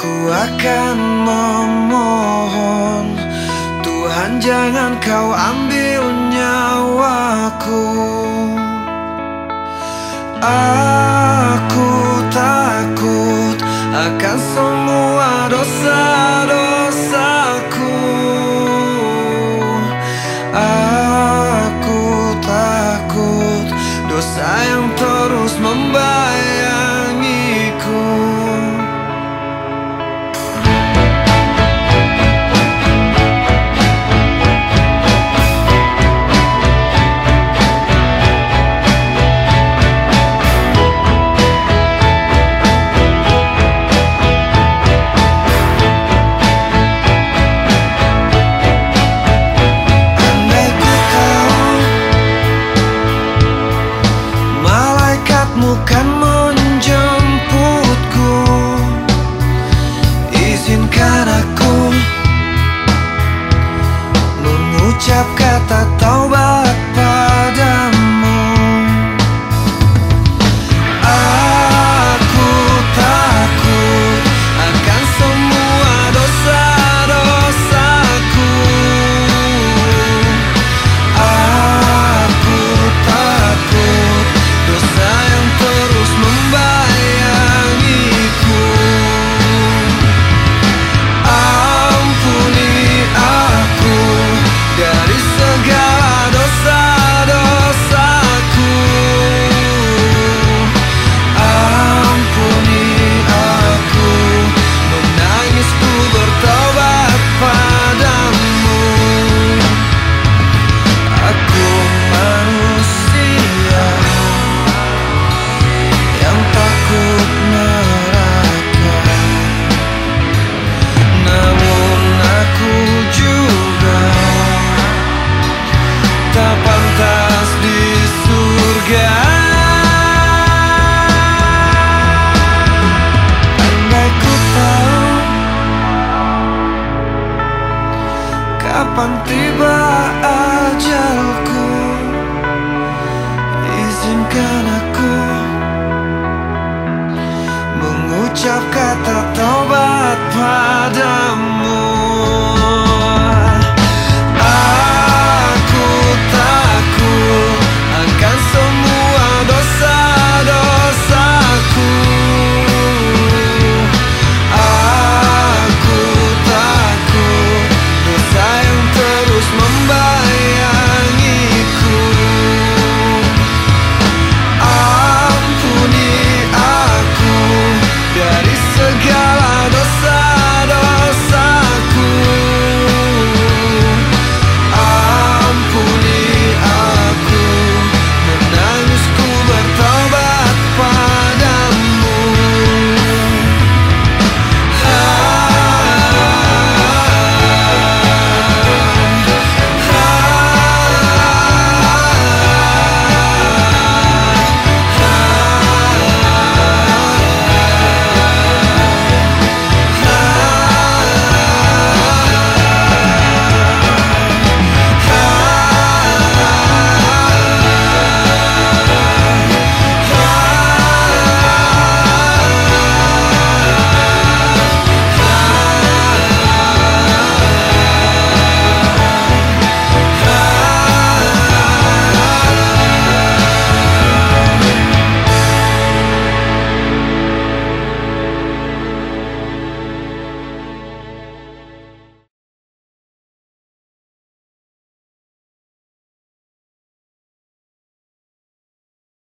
Ku akan memohon Tuhan jangan kau ambil nyawaku. Aku takut akan semua dosa-dosaku. Aku takut dosa yang terus